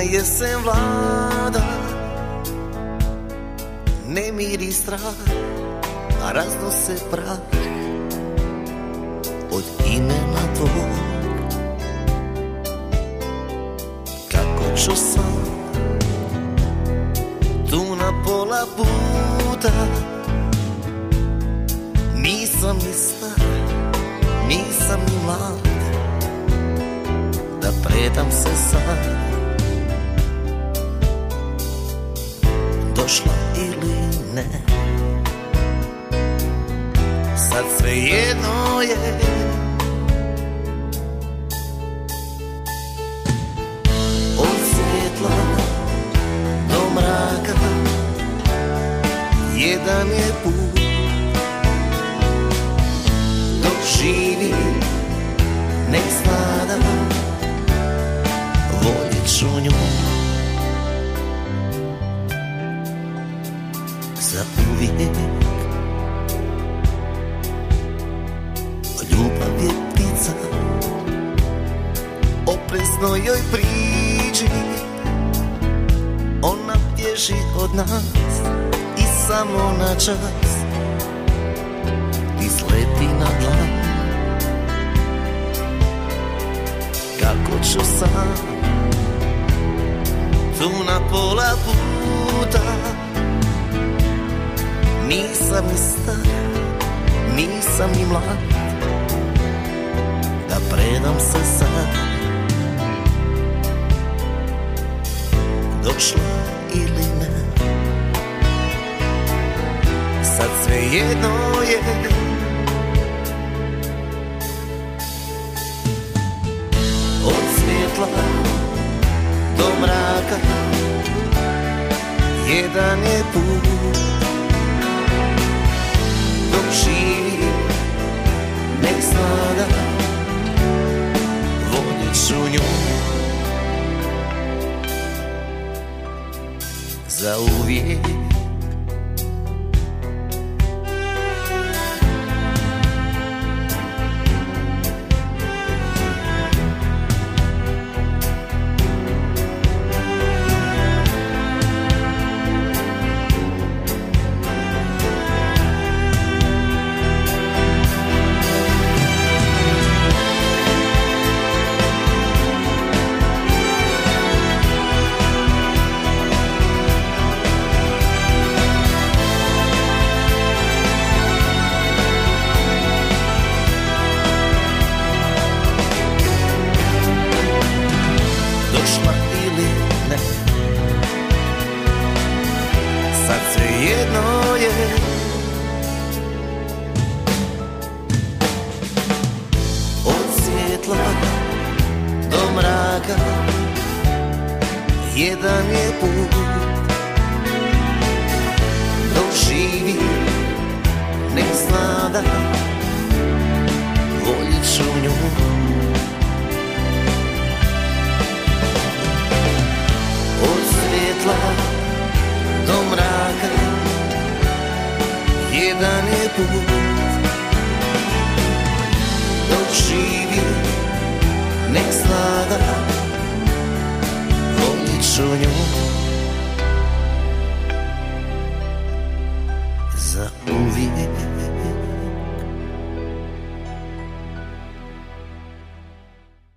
jesen vlada Ne miri strah, a raznose prah Od imena tvoj Kako ću sam Tu na pola puta. Nisam ni star, nisam ni mlad Da predam se sad ili ne. Sad sve jedno je. Od svjetla do mraka Jedan je put. Dok živi Nek zna da Volit ću nju Za uvijek Ljubav je ptica. Oprezno joj priđi. Ona bježi od nas I samo na čas. Ti sleti na dlan. Kako ću sam? Tu na pola puta Nisam ni star Nisam ni mlad. Da predam se sad. Došla ili ne. Sad sve jedno je. Od svjetla do mraka Jedan je put živi Nek zna da Volit ću nju. Za uvijek mraka Jedan je put Dok živi Nek zna da Volit ću nju. Od svjetla do mraka Jedan je put Dok živi Nek zna da Volit ću nju Za uvijek